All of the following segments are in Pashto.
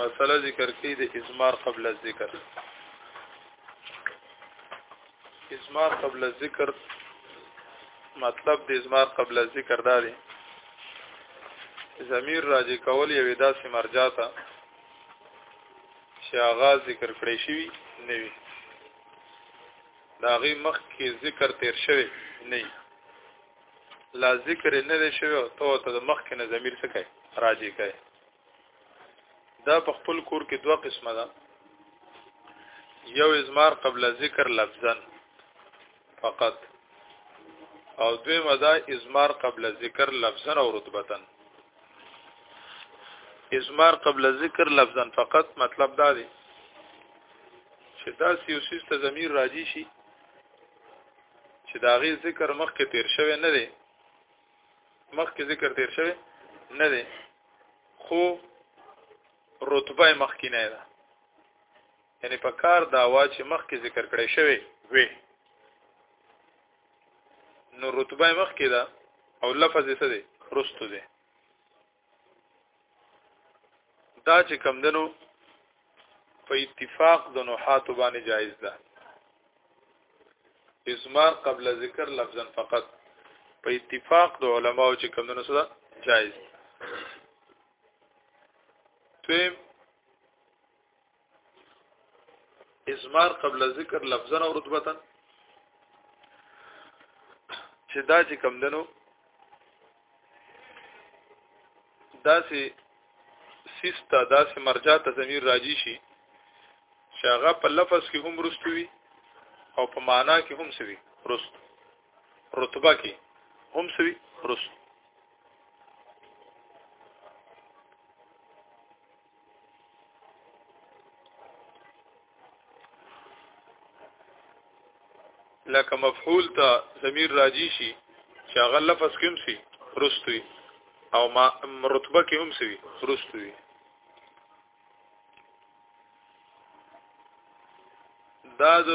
مسله ذکر کړي د ازمار قبل الذکر ازمار قبل الذکر مطلب د ازمار قبل الذکر دا دی ضمیر راځي کول یو داسې مرجع ته چې هغه ذکر کړی شوی نه وي دا غي مخ کې ذکر تیر شوی نه لا ذکر نه دی شوی او ته ته د مخ کې نه ضمیر څه کوي راځي کوي دا په خپل کور کې دوه قسمه ده یو ازمار قبل ذکر لفظا فقط او دوی مدا ازمار قبل ذکر لفظا او رتبتا ازمار قبل ذکر لفظا فقط مطلب دا دی چې دا سیوسیس ته ضمیر راځي شي چې دا غي ذکر مخکې تیر شوی نه دی مخکې ذکر تیر شوی نه دی خو رتبه مخکې نه ده یعنی په کار دا وا چې مخکې ذکر کړی شوی وي نو رتبه مخکې ده او لفظ یې څه دی رستو دی دا چې کم دنو په اتفاق د نحات باندې جایز ده اسمار قبل ذکر لفظا فقط په اتفاق د علماو چې کم دنو سره جایز ده ازمار قبل ذکر لفظا او رتبه چې دا چې کم دنو دا چې سیستا دا چې مرجع ته ضمیر راځي شي چې هغه په لفظ کې هم رستوي او په معنا کې هم سوي رست رتبه کې هم سوي رست لکه مفعول ته ضمیر راځي شي چې هغه لفظ کوم سي رستوي او ما رتبه کې هم سي رستوي دا د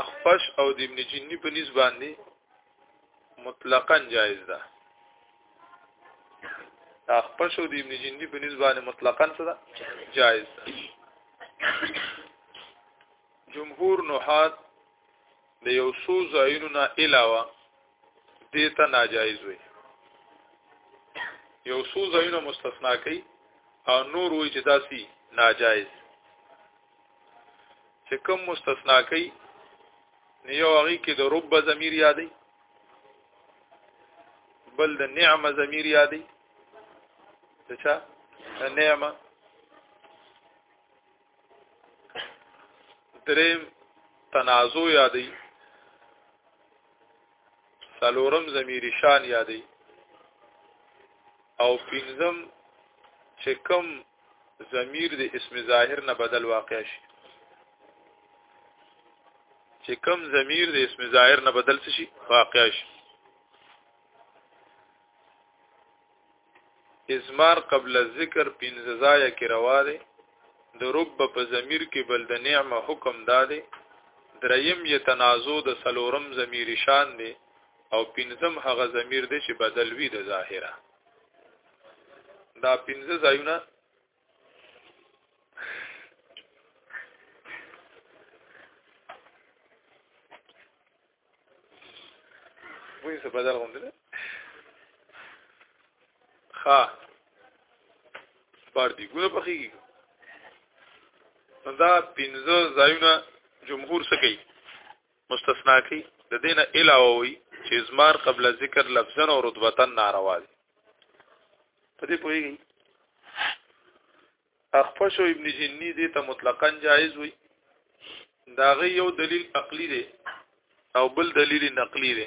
اخفش او د ابن جنی په نسبت باندې مطلقاً جائز ده دا خپل شو د ابن جندي په نسبت مطلقاً څه ده جائز ده جمهور نحات د یو څو ځایونو نه علاوه دې ته ناجایز وي یو څو ځایونه مستثنا کوي او نور وایي چې داسي ناجایز چې کوم مستثنا کوي نو یو هغه کې د رب ضمیر یادې بل د نعمه ضمیر یادې څه چا نعمه دریم تنازع یادې سلورم ضمیر شان یادې او پنځم چې کوم ضمیر د اسم ظاهر نه بدل واقع شي چې کم ضمیر د اسم ظاهر نه بدل شي واقع شي ازمار قبل ذکر پنځه ځای کې روا دي د رب په ضمیر کې بل د نعمه حکم دادي دریم یې تنازو د سلورم ضمیر شان دی او پنځم هغه ضمیر دی چې بدل وی د ظاهره دا پنځه ځایونه وایي څه بدل غوندل ها بار دی ګونه پخېږي دا پنځه ځایونه جمهور څه کوي مستثنا کی د دینه علاوه وي چې ازمار قبل ذکر لفظا او رتبتا ناروا دي په دې پوهیږي اخفش او ابن جنی دې ته مطلقاً جایز وي دا غي یو دلیل عقلی دی او بل دلیل نقلی دی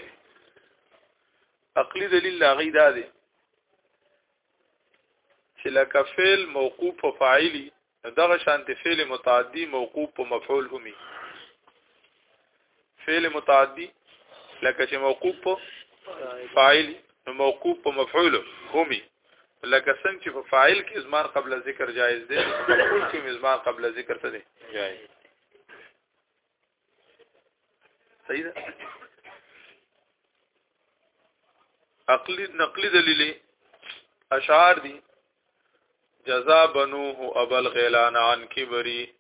عقلی دلیل لا غي دا دی چې لکه فعل موقوف فاعلی دغه شانت فعل متعدی موقوف په مفعول همي فعل متعدی لکه چې موقوف په فاعل نو موقوف په مفعول همي لکه څنګه چې په فاعل کې ازمار قبل ذکر جایز دی په مفعول کې ازمار قبل ذکر څه دی جایز صحیح ده عقلی نقلی دلیل اشعار دي جزا بنوه ابل الغیلان عن کبری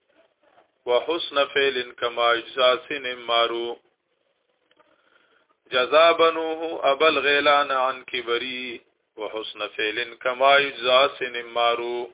وحسن فعل کما اجزا سن مارو جزا بنوه ابل الغیلان عن کبری وحسن فعل کما اجزا سن مارو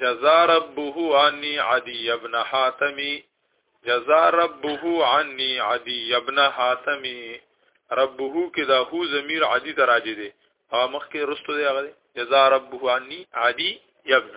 جزا ربه عني عدي ابن حاتمي جزا ربه عني عدي ابن حاتمي ربه کې دا هو ضمیر عدي ته راځي دي او مخکې رستو دی هغه جزا ربه عني عدي ابن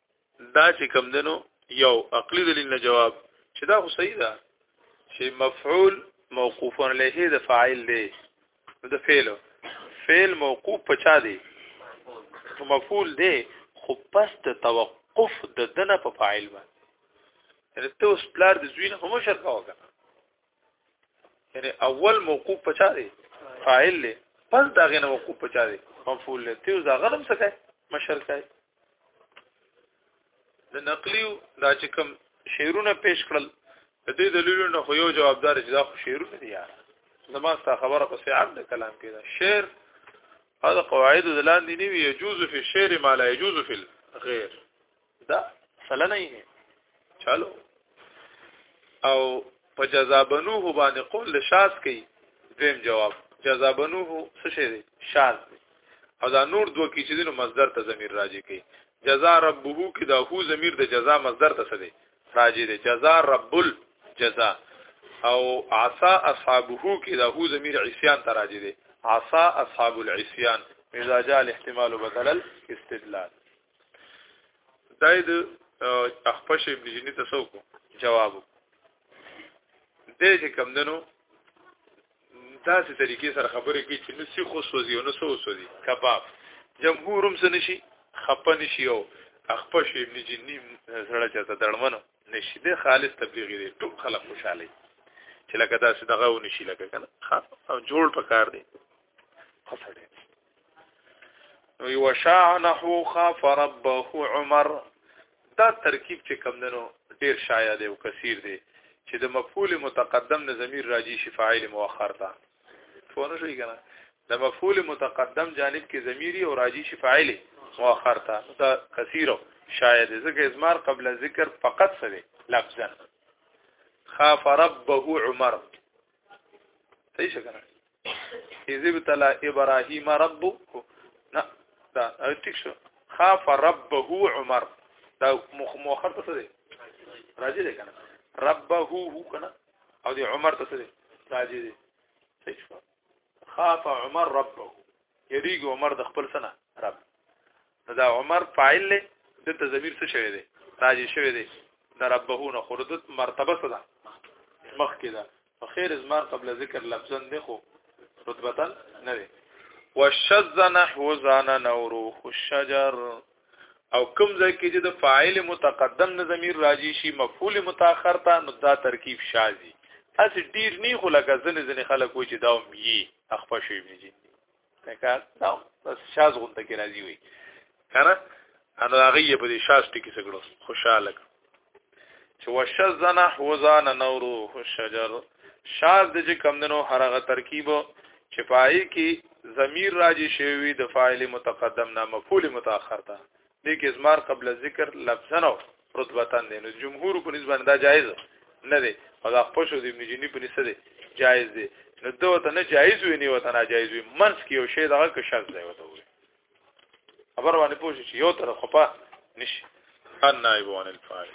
دا چې کم دنو یو عقلی دلیل نه جواب چې دا خو صحیح ده چې مفعول موقوف علیه د فاعل دی د فعل فعل موقوف پچا دی مفعول دی خو پس د توقف د دنه په فاعل باندې ته اوس پلار د زوی نه هم شرکا وکړه یعنی اول موقوف پچا دی فاعل له پس دا غنه موقوف پچا دی مفعول له تیو دا غنم څه کوي مشر کوي د نقلیو دا چې کوم شعرونه پیش کړل د دې دلیلونو خو یو جوابدار چې دا خو شعرونه دي یار زما ستا خبره په سعام د کلام کې دا شعر هغه قواعد د لاندې نیوی یجوز فی الشعر ما لا یجوز فی الغیر دا سلا نه یې چالو او په جزابنوه باندې قول له شاز کوي دیم جواب جزابنوه څه شي دی شاز دی او دا نور دوه کې چې دینو مصدر ته ضمیر راځي کوي جزاء ربه کې دا هو ضمیر د جزاء مصدر ته څه دی راځي دی جزاء رب الجزاء او عصا اصحابه کې دا هو ضمیر عصيان ته راځي دی عصا اصحاب العصيان اذا جاء الاحتمال بدل الاستدلال دا د اخپش ابن جنی ته څوک جواب دې چې کم دنو داسې طریقې سره خبرې کوي چې نو سی خو سوځي او نو سو سوځي کباب جمهورم څه نشي خپه نشي او اخپش ابن جنی سره چاته دړمنو نشي د خالص تبلیغي دی ټول خلک خوشاله چې لکه داسې دغه و نشي لکه کنه ها جوړ پکار دی خسړې نو یو شاع نحو خاف ربه عمر دا ترکیب چې کم دنو ډیر شایع دی او کثیر دی چې د مفعول متقدم نه ضمیر راجی شي فاعل مؤخر ته فونه شوی کنه د مفعول متقدم جانب کې ضمیری او راجی شي فاعل مؤخر ته دا کثیر شایع دی ځکه ازمار قبل ذکر فقط سره لفظا خاف ربه عمر صحیح شګره اذ ابتلا ابراهيم ربه نه دا ټیک شو خاف ربه عمر دا مؤخر ته څه دی راځي دی کنه ربه هو کنه او دی عمر ته څه دی راځي دی صحیح شو خاف عمر ربه یریګ عمر د خپل سنه رب دا عمر فاعل له د تزمیر څه شوی دی راځي شوی دی د ربه نه خردت مرتبه صدا مخ کې ده خیر زمان قبل ذکر لفظا دی خو رتبه نه وي والشذ نحو زان نوروخ الشجر او کوم ځای کې چې د فاعل متقدم نه ضمیر راځي شي مفعول متأخر ته نو دا ترکیب شاذي اس ډیر نه خو لکه ځنې ځنې خلک وایي چې دا هم یي اخفه شي بنجي لکه دا بس شاز غونډه کې راځي وي کنه انا هغه یې په دې شاز ټکی سګړو خوشاله چې وشزن حوزان نورو شجر شاز د چې کم دنو هرغه ترکیب چې پای کې ضمیر راځي شوی د فاعل متقدم نه مفعول متأخر ته دې کې ازمار قبل ذکر لفظن او رتبتن دی نو جمهور په نسبت دا جایز نه دی او دا خپل شو د ابن جنی په نسبت دی جایز دی نو دا وته نه جایز وي نه وته ناجایز وي منس کې یو شی دغه کې شرط دی وته وي خبر باندې پوه شي یو طرف خپه نشي ان نائب عن الفاعل